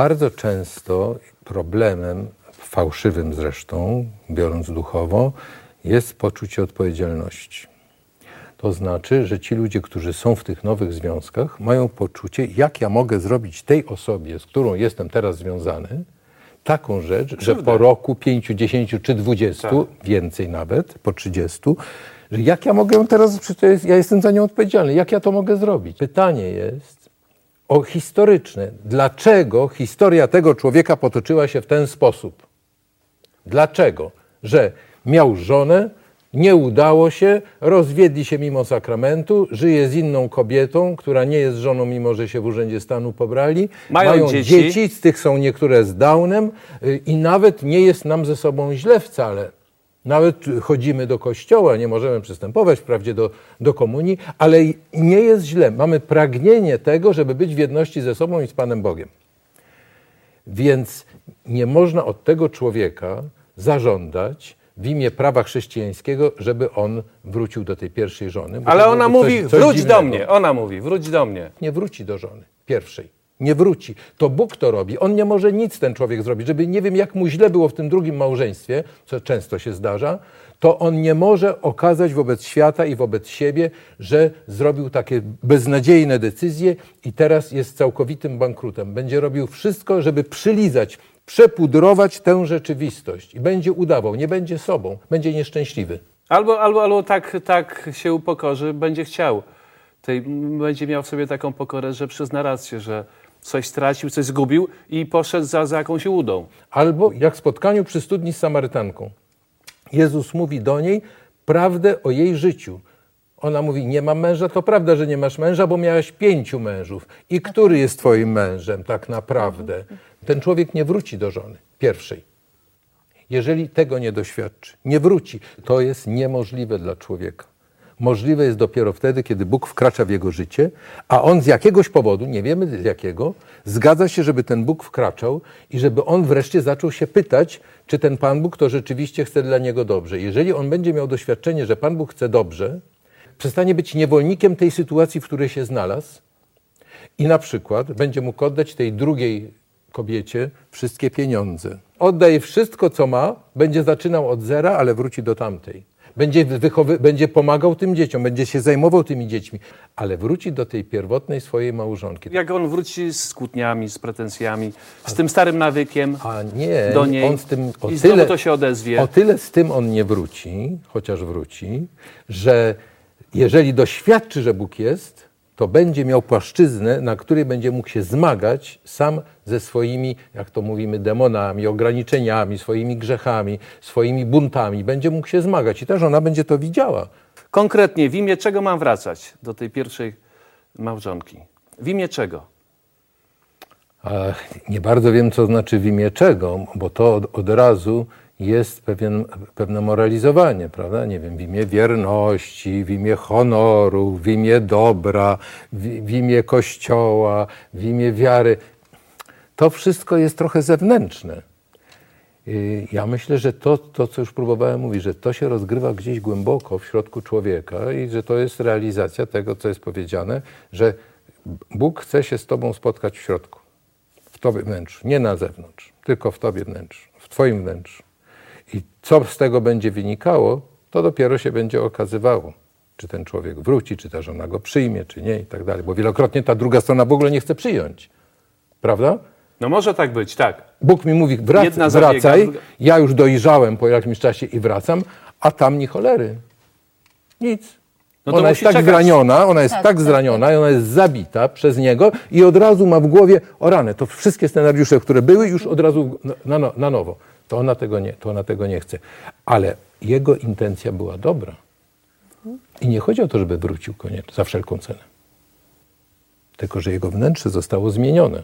Bardzo często problemem, fałszywym zresztą, biorąc duchowo, jest poczucie odpowiedzialności. To znaczy, że ci ludzie, którzy są w tych nowych związkach, mają poczucie, jak ja mogę zrobić tej osobie, z którą jestem teraz związany, taką rzecz, że po roku 5, 10 czy 20, Tak. więcej nawet, po 30, że jak ja mogę teraz, przecież to jest, ja jestem za nią odpowiedzialny, jak ja to mogę zrobić? Pytanie jest o historyczne. Dlaczego historia tego człowieka potoczyła się w ten sposób? Dlaczego? Że miał żonę, nie udało się, rozwiedli się mimo sakramentu, żyje z inną kobietą, która nie jest żoną, mimo że się w Urzędzie Stanu pobrali. Mają dzieci. z tych są niektóre z Downem y, i nawet nie jest nam ze sobą źle wcale. Nawet chodzimy do kościoła, nie możemy przystępować wprawdzie do, do komunii, ale nie jest źle. Mamy pragnienie tego, żeby być w jedności ze sobą i z Panem Bogiem. Więc nie można od tego człowieka zażądać w imię prawa chrześcijańskiego, żeby on wrócił do tej pierwszej żony. Ale ona mówi, coś- coś wróć do dziwnego. mnie. Ona mówi, wróć do mnie. Nie wróci do żony pierwszej. Nie wróci. To Bóg to robi. On nie może nic ten człowiek zrobić. Żeby nie wiem, jak mu źle było w tym drugim małżeństwie, co często się zdarza, to on nie może okazać wobec świata i wobec siebie, że zrobił takie beznadziejne decyzje i teraz jest całkowitym bankrutem. Będzie robił wszystko, żeby przylizać, przepudrować tę rzeczywistość i będzie udawał, nie będzie sobą, będzie nieszczęśliwy. Albo, albo, albo tak, tak się upokorzy, będzie chciał. Tej, będzie miał w sobie taką pokorę, że przyzna rację, że coś stracił, coś zgubił i poszedł za, za jakąś ułudą. Albo jak w spotkaniu przy studni z Samarytanką. Jezus mówi do niej prawdę o jej życiu. Ona mówi, nie mam męża, to prawda, że nie masz męża, bo miałaś pięciu mężów. I który jest twoim mężem tak naprawdę? Ten człowiek nie wróci do żony pierwszej. Jeżeli tego nie doświadczy, nie wróci. To jest niemożliwe dla człowieka. Możliwe jest dopiero wtedy, kiedy Bóg wkracza w jego życie, a on z jakiegoś powodu, nie wiemy z jakiego, zgadza się, żeby ten Bóg wkraczał i żeby on wreszcie zaczął się pytać, czy ten Pan Bóg to rzeczywiście chce dla niego dobrze. Jeżeli on będzie miał doświadczenie, że Pan Bóg chce dobrze, przestanie być niewolnikiem tej sytuacji, w której się znalazł i na przykład będzie mógł oddać tej drugiej kobiecie wszystkie pieniądze. Oddaje wszystko, co ma, będzie zaczynał od zera, ale wróci do tamtej. Będzie, wychowy, będzie pomagał tym dzieciom, będzie się zajmował tymi dziećmi, ale wróci do tej pierwotnej swojej małżonki. Jak on wróci z kłótniami, z pretensjami, z tym starym nawykiem A nie, do niej on z tym o i znowu tyle, to się odezwie. o tyle z tym on nie wróci, chociaż wróci, że jeżeli doświadczy, że Bóg jest, to będzie miał płaszczyznę, na której będzie mógł się zmagać sam ze swoimi, jak to mówimy, demonami, ograniczeniami, swoimi grzechami, swoimi buntami. Będzie mógł się zmagać i ta żona będzie to widziała. Konkretnie, w imię czego mam wracać do tej pierwszej małżonki? W imię czego? Ach, nie bardzo wiem, co znaczy w imię czego, bo to od, od razu jest pewien, pewne moralizowanie, prawda? Nie wiem, w imię wierności, w imię honoru, w imię dobra, w, w imię kościoła, w imię wiary. To wszystko jest trochę zewnętrzne. Y, Ja myślę, że to, to, co już próbowałem mówić, że to się rozgrywa gdzieś głęboko w środku człowieka i że to jest realizacja tego, co jest powiedziane, że Bóg chce się z Tobą spotkać w środku, w Tobie wnętrzu, nie na zewnątrz, tylko w Tobie wnętrzu, w Twoim wnętrzu. I co z tego będzie wynikało, to dopiero się będzie okazywało. Czy ten człowiek wróci, czy ta żona go przyjmie, czy nie i tak dalej. Bo wielokrotnie ta druga strona w ogóle nie chce przyjąć. Prawda? No może tak być, tak. Bóg mi mówi, wrac, wracaj, druga- ja już dojrzałem po jakimś czasie i wracam, a tam ni cholery. Nic. No ona jest tak czekać. zraniona, ona jest Tak, tak, tak, zraniona i ona jest zabita przez niego i od razu ma w głowie, o rany, to wszystkie scenariusze, które były już od razu na, na, na nowo. To ona tego nie, to ona tego nie chce. Ale jego intencja była dobra. I nie chodzi o to, żeby wrócił koniecznie, za wszelką cenę. Tylko, że jego wnętrze zostało zmienione.